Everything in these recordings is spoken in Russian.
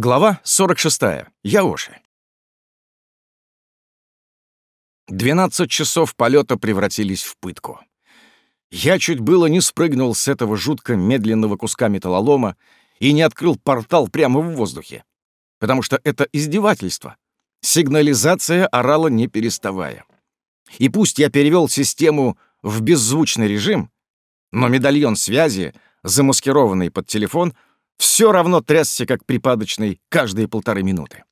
Глава 46. Яоши. 12 часов полета превратились в пытку. Я чуть было не спрыгнул с этого жутко медленного куска металлолома и не открыл портал прямо в воздухе, потому что это издевательство. Сигнализация орала не переставая. И пусть я перевел систему в беззвучный режим, но медальон связи, замаскированный под телефон — все равно трясся, как припадочный, каждые полторы минуты.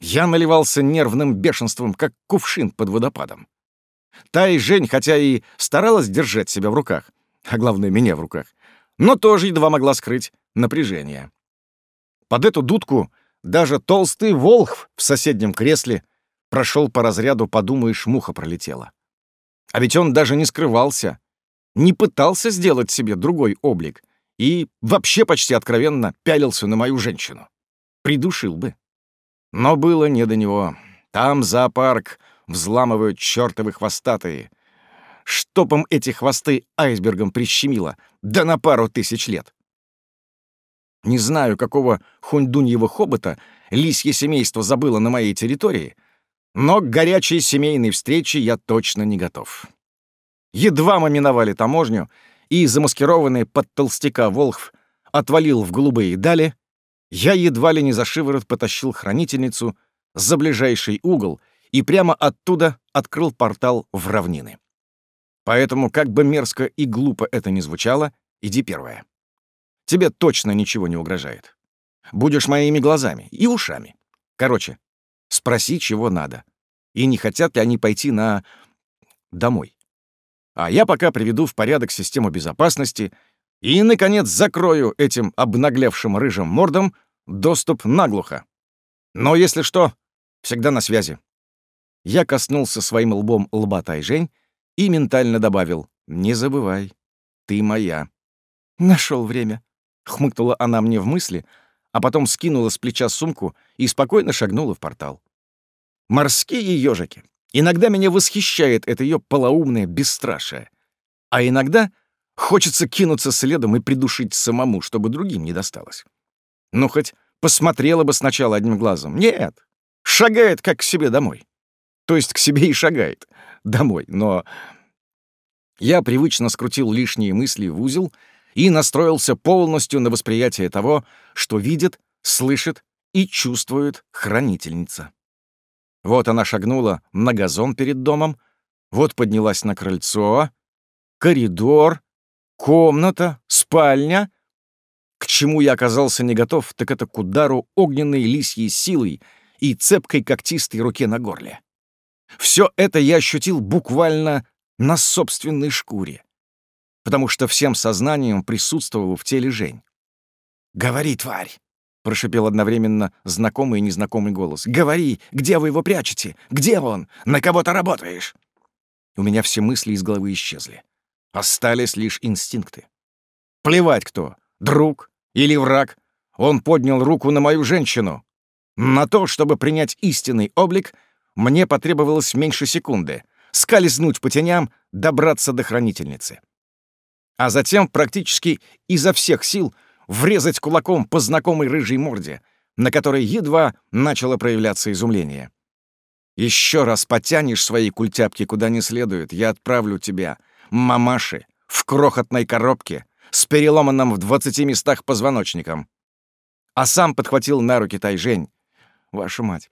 Я наливался нервным бешенством, как кувшин под водопадом. Та и Жень, хотя и старалась держать себя в руках, а главное, меня в руках, но тоже едва могла скрыть напряжение. Под эту дудку даже толстый волхв в соседнем кресле прошел по разряду «подумаешь, муха пролетела». А ведь он даже не скрывался, не пытался сделать себе другой облик, и вообще почти откровенно пялился на мою женщину. Придушил бы. Но было не до него. Там зоопарк взламывают чертовы хвостатые. Чтоб им эти хвосты айсбергом прищемило, да на пару тысяч лет. Не знаю, какого хундуньего хобота лисье семейство забыло на моей территории, но к горячей семейной встрече я точно не готов. Едва мы миновали таможню — и, замаскированный под толстяка Волхв, отвалил в голубые дали, я едва ли не за шиворот потащил хранительницу за ближайший угол и прямо оттуда открыл портал в равнины. Поэтому, как бы мерзко и глупо это ни звучало, иди первая. Тебе точно ничего не угрожает. Будешь моими глазами и ушами. Короче, спроси, чего надо. И не хотят ли они пойти на... домой. А я пока приведу в порядок систему безопасности и, наконец, закрою этим обнаглевшим рыжим мордом доступ наглухо. Но если что, всегда на связи. Я коснулся своим лбом лба Тайжень и ментально добавил «Не забывай, ты моя». Нашел время», — хмыкнула она мне в мысли, а потом скинула с плеча сумку и спокойно шагнула в портал. Морские ежики. Иногда меня восхищает это ее полоумное бесстрашие. А иногда хочется кинуться следом и придушить самому, чтобы другим не досталось. Ну, хоть посмотрела бы сначала одним глазом. Нет, шагает как к себе домой. То есть к себе и шагает домой, но... Я привычно скрутил лишние мысли в узел и настроился полностью на восприятие того, что видит, слышит и чувствует хранительница. Вот она шагнула на газон перед домом, вот поднялась на крыльцо, коридор, комната, спальня. К чему я оказался не готов, так это к удару огненной лисьей силой и цепкой когтистой руке на горле. Все это я ощутил буквально на собственной шкуре, потому что всем сознанием присутствовал в теле Жень. «Говори, тварь!» Прошипел одновременно знакомый и незнакомый голос. «Говори, где вы его прячете? Где он? На кого ты работаешь?» У меня все мысли из головы исчезли. Остались лишь инстинкты. Плевать кто, друг или враг, он поднял руку на мою женщину. На то, чтобы принять истинный облик, мне потребовалось меньше секунды. Скользнуть по теням, добраться до хранительницы. А затем практически изо всех сил — врезать кулаком по знакомой рыжей морде, на которой едва начало проявляться изумление. «Еще раз потянешь свои культяпки куда не следует, я отправлю тебя, мамаши, в крохотной коробке с переломанным в двадцати местах позвоночником». А сам подхватил на руки Тайжень. «Вашу мать,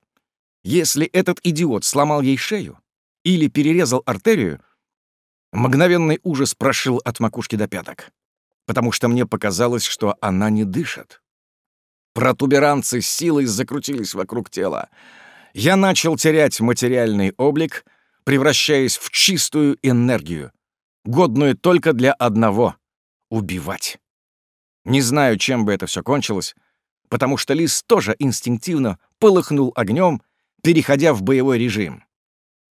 если этот идиот сломал ей шею или перерезал артерию, мгновенный ужас прошил от макушки до пяток потому что мне показалось, что она не дышит. Протуберанцы силой закрутились вокруг тела. Я начал терять материальный облик, превращаясь в чистую энергию, годную только для одного — убивать. Не знаю, чем бы это все кончилось, потому что лис тоже инстинктивно полыхнул огнем, переходя в боевой режим.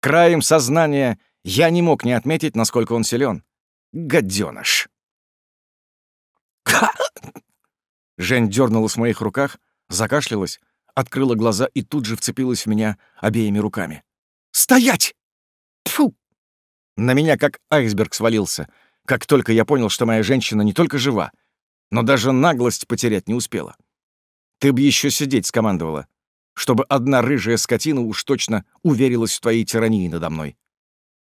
Краем сознания я не мог не отметить, насколько он силен. Гаденыш. Жень дернулась в моих руках, закашлялась, открыла глаза и тут же вцепилась в меня обеими руками. «Стоять!» Тьфу! На меня как айсберг свалился, как только я понял, что моя женщина не только жива, но даже наглость потерять не успела. Ты бы еще сидеть скомандовала, чтобы одна рыжая скотина уж точно уверилась в твоей тирании надо мной.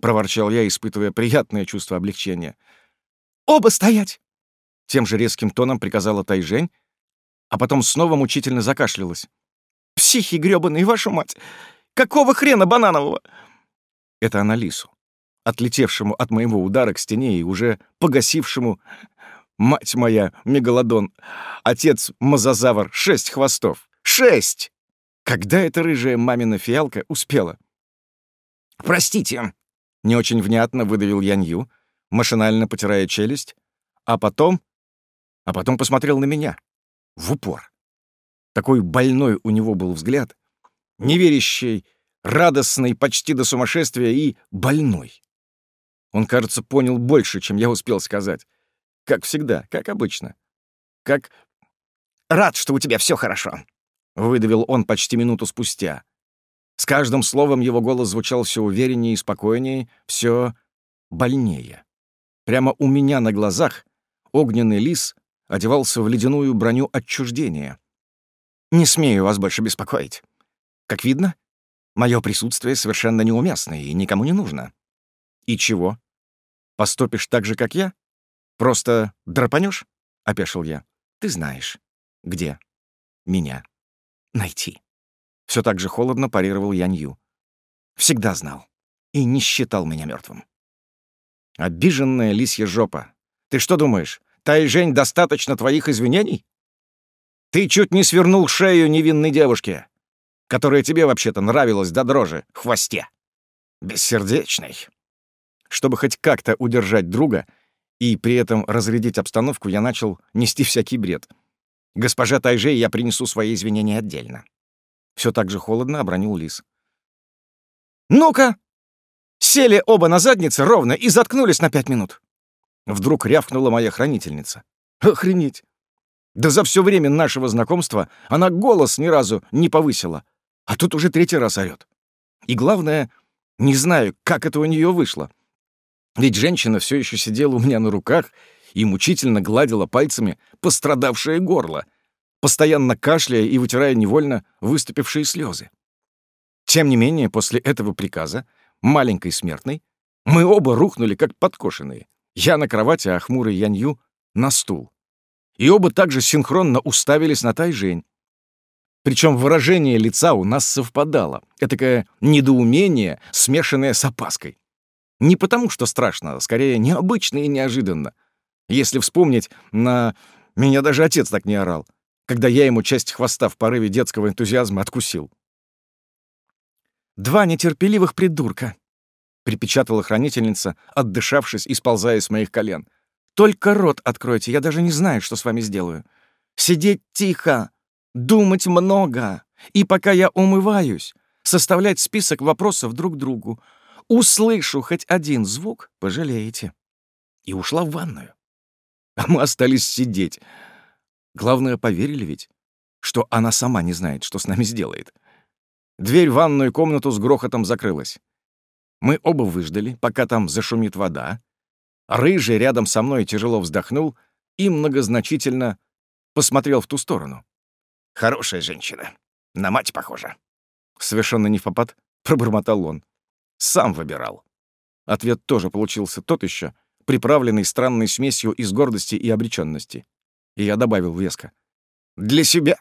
Проворчал я, испытывая приятное чувство облегчения. «Оба стоять!» Тем же резким тоном приказала Тайжень, а потом снова мучительно закашлялась. «Психи грёбаные, вашу мать! Какого хрена бананового?» Это она лису, отлетевшему от моего удара к стене и уже погасившему Мать моя, мегалодон. Отец мозазавр. Шесть хвостов. Шесть! Когда эта рыжая мамина фиалка успела? «Простите», — не очень внятно выдавил Янью, машинально потирая челюсть, а потом... А потом посмотрел на меня. В упор. Такой больной у него был взгляд, неверящий, радостный почти до сумасшествия и больной. Он, кажется, понял больше, чем я успел сказать. Как всегда, как обычно. Как... «Рад, что у тебя все хорошо», — выдавил он почти минуту спустя. С каждым словом его голос звучал все увереннее и спокойнее, все больнее. Прямо у меня на глазах огненный лис одевался в ледяную броню отчуждения. «Не смею вас больше беспокоить. Как видно, мое присутствие совершенно неуместно и никому не нужно. И чего? Поступишь так же, как я? «Просто драпанешь?» — опешил я. «Ты знаешь, где меня найти». Все так же холодно парировал Янью. «Всегда знал и не считал меня мертвым. «Обиженная лисья жопа. Ты что думаешь, Тайжень достаточно твоих извинений? Ты чуть не свернул шею невинной девушке, которая тебе вообще-то нравилась до дрожи, хвосте. Бессердечный. Чтобы хоть как-то удержать друга, и при этом разрядить обстановку, я начал нести всякий бред. «Госпожа Тайже, я принесу свои извинения отдельно». Все так же холодно обронил Лис. «Ну-ка!» Сели оба на заднице ровно и заткнулись на пять минут. Вдруг рявкнула моя хранительница. Охренеть! Да за все время нашего знакомства она голос ни разу не повысила, а тут уже третий раз орёт. И главное, не знаю, как это у нее вышло. Ведь женщина все еще сидела у меня на руках и мучительно гладила пальцами пострадавшее горло, постоянно кашляя и вытирая невольно выступившие слезы. Тем не менее, после этого приказа, маленькой смертной, мы оба рухнули, как подкошенные. Я на кровати, а хмурый Янью на стул. И оба также синхронно уставились на Тайжень. Причем выражение лица у нас совпадало. Этакое недоумение, смешанное с опаской. Не потому, что страшно, а скорее необычно и неожиданно. Если вспомнить, на меня даже отец так не орал, когда я ему часть хвоста в порыве детского энтузиазма откусил. «Два нетерпеливых придурка», — припечатала хранительница, отдышавшись и сползая с моих колен. «Только рот откройте, я даже не знаю, что с вами сделаю. Сидеть тихо, думать много, и пока я умываюсь, составлять список вопросов друг другу, Услышу хоть один звук, пожалеете. И ушла в ванную. А мы остались сидеть. Главное, поверили ведь, что она сама не знает, что с нами сделает. Дверь в ванную комнату с грохотом закрылась. Мы оба выждали, пока там зашумит вода. Рыжий рядом со мной тяжело вздохнул и многозначительно посмотрел в ту сторону. «Хорошая женщина. На мать похожа». Совершенно не в попад пробормотал он. Сам выбирал. Ответ тоже получился тот еще, приправленный странной смесью из гордости и обреченности. И я добавил веско. Для себя